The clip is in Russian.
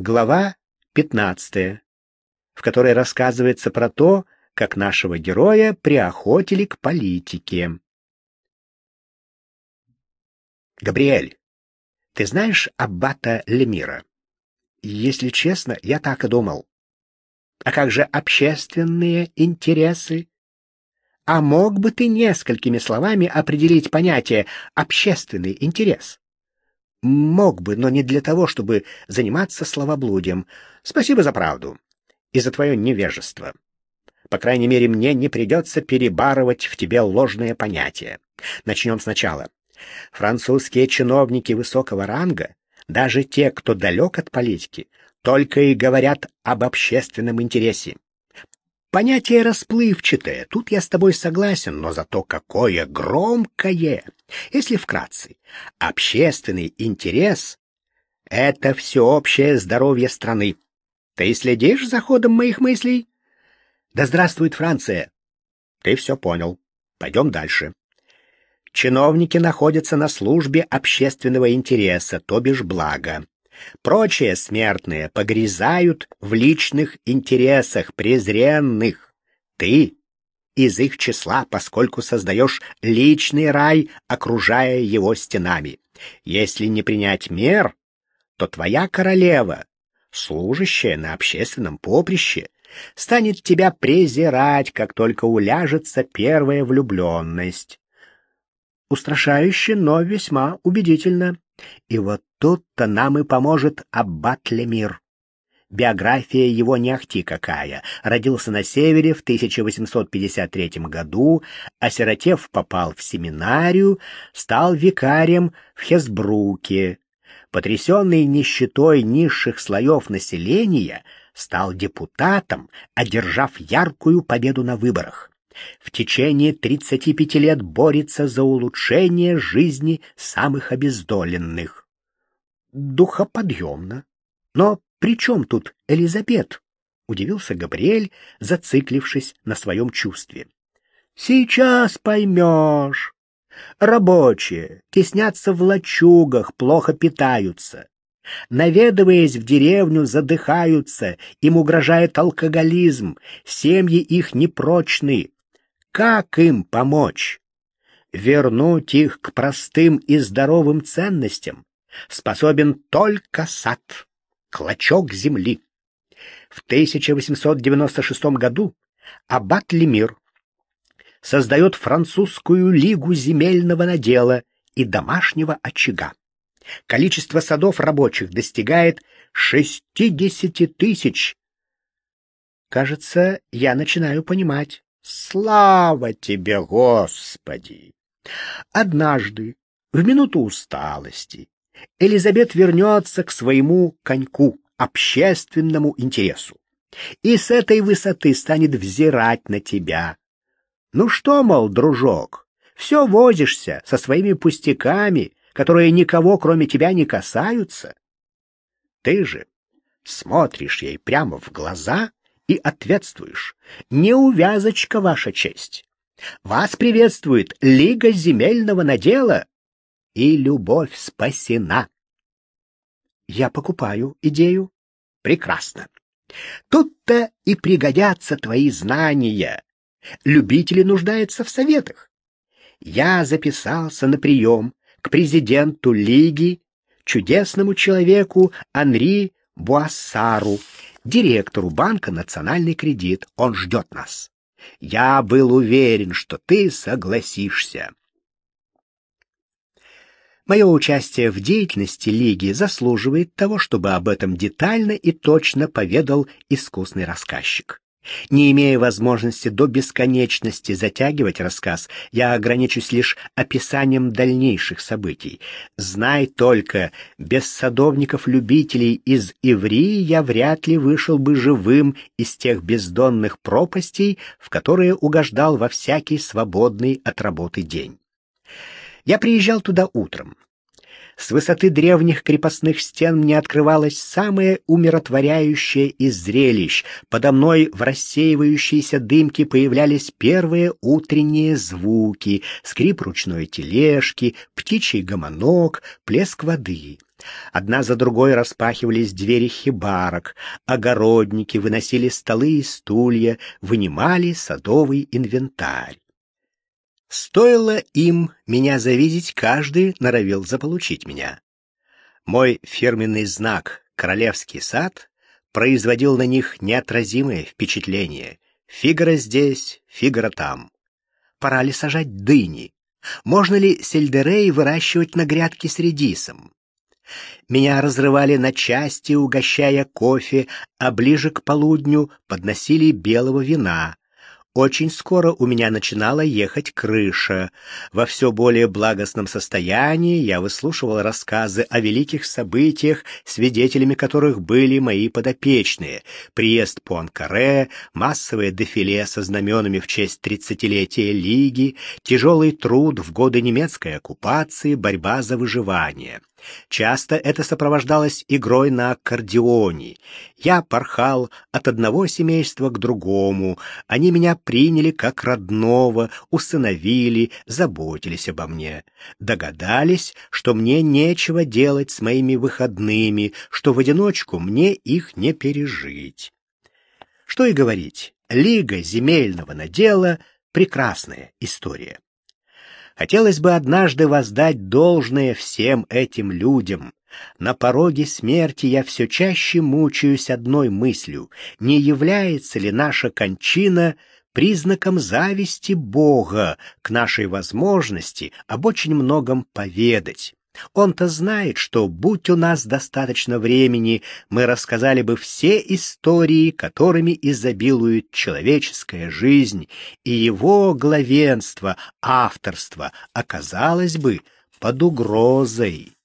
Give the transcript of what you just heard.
Глава 15, в которой рассказывается про то, как нашего героя приохотили к политике. Габриэль, ты знаешь аббата Лемира? Если честно, я так и думал. А как же общественные интересы? А мог бы ты несколькими словами определить понятие «общественный интерес»? Мог бы, но не для того, чтобы заниматься словоблудием. Спасибо за правду и за твое невежество. По крайней мере, мне не придется перебарывать в тебе ложные понятия. Начнем сначала. Французские чиновники высокого ранга, даже те, кто далек от политики, только и говорят об общественном интересе. Понятие расплывчатое, тут я с тобой согласен, но зато какое громкое. Если вкратце, общественный интерес — это всеобщее здоровье страны. Ты следишь за ходом моих мыслей? Да здравствует Франция! Ты все понял. Пойдем дальше. Чиновники находятся на службе общественного интереса, то бишь блага. Прочие смертные погрязают в личных интересах презренных. Ты из их числа, поскольку создаешь личный рай, окружая его стенами. Если не принять мер, то твоя королева, служащая на общественном поприще, станет тебя презирать, как только уляжется первая влюбленность. Устрашающе, но весьма убедительно. И вот тут-то нам и поможет Аббат Лемир. Биография его не ахти какая. Родился на севере в 1853 году, осиротев попал в семинарию, стал викарием в Хесбруке. Потрясенный нищетой низших слоев населения, стал депутатом, одержав яркую победу на выборах в течение 35 лет борется за улучшение жизни самых обездоленных. Духоподъемно. Но при чем тут Элизабет? Удивился Габриэль, зациклившись на своем чувстве. Сейчас поймешь. Рабочие теснятся в лачугах, плохо питаются. Наведываясь в деревню, задыхаются, им угрожает алкоголизм, семьи их непрочны, как им помочь? Вернуть их к простым и здоровым ценностям способен только сад, клочок земли. В 1896 году аббат Лемир создает французскую лигу земельного надела и домашнего очага. Количество садов рабочих достигает 60 тысяч. Кажется, я начинаю понимать. Слава тебе, Господи! Однажды, в минуту усталости, Элизабет вернется к своему коньку, общественному интересу, и с этой высоты станет взирать на тебя. Ну что, мол, дружок, все возишься со своими пустяками, которые никого, кроме тебя, не касаются? Ты же смотришь ей прямо в глаза и ответствуешь. Неувязочка, ваша честь. Вас приветствует Лига земельного надела, и любовь спасена. Я покупаю идею. Прекрасно. Тут-то и пригодятся твои знания. Любители нуждаются в советах. Я записался на прием к президенту Лиги, чудесному человеку Анри Буассару, директору банка «Национальный кредит». Он ждет нас. Я был уверен, что ты согласишься. Мое участие в деятельности Лиги заслуживает того, чтобы об этом детально и точно поведал искусный рассказчик. Не имея возможности до бесконечности затягивать рассказ, я ограничусь лишь описанием дальнейших событий. Знай только, без садовников-любителей из Иврии я вряд ли вышел бы живым из тех бездонных пропастей, в которые угождал во всякий свободный от работы день. Я приезжал туда утром. С высоты древних крепостных стен мне открывалось самое умиротворяющее из зрелищ. Подо мной в рассеивающейся дымке появлялись первые утренние звуки, скрип ручной тележки, птичий гомонок, плеск воды. Одна за другой распахивались двери хибарок, огородники выносили столы и стулья, вынимали садовый инвентарь. Стоило им меня завидеть, каждый норовил заполучить меня. Мой фирменный знак «Королевский сад» производил на них неотразимое впечатление. Фигаро здесь, Фигаро там. Пора ли сажать дыни? Можно ли сельдерей выращивать на грядке с редисом? Меня разрывали на части, угощая кофе, а ближе к полудню подносили белого вина. Очень скоро у меня начинала ехать крыша. Во все более благостном состоянии я выслушивал рассказы о великих событиях, свидетелями которых были мои подопечные. Приезд Пуанкаре, массовое дефиле со знаменами в честь тридцатилетия Лиги, тяжелый труд в годы немецкой оккупации, борьба за выживание. Часто это сопровождалось игрой на аккордеоне. Я порхал от одного семейства к другому. Они меня приняли как родного, усыновили, заботились обо мне. Догадались, что мне нечего делать с моими выходными, что в одиночку мне их не пережить. Что и говорить, Лига земельного надела — прекрасная история. Хотелось бы однажды воздать должное всем этим людям. На пороге смерти я все чаще мучаюсь одной мыслью. Не является ли наша кончина признаком зависти Бога к нашей возможности об очень многом поведать? Он-то знает, что, будь у нас достаточно времени, мы рассказали бы все истории, которыми изобилует человеческая жизнь, и его главенство, авторство оказалось бы под угрозой.